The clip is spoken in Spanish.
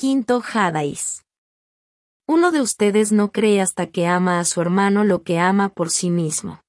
Quinto Hadais. Uno de ustedes no cree hasta que ama a su hermano lo que ama por sí mismo.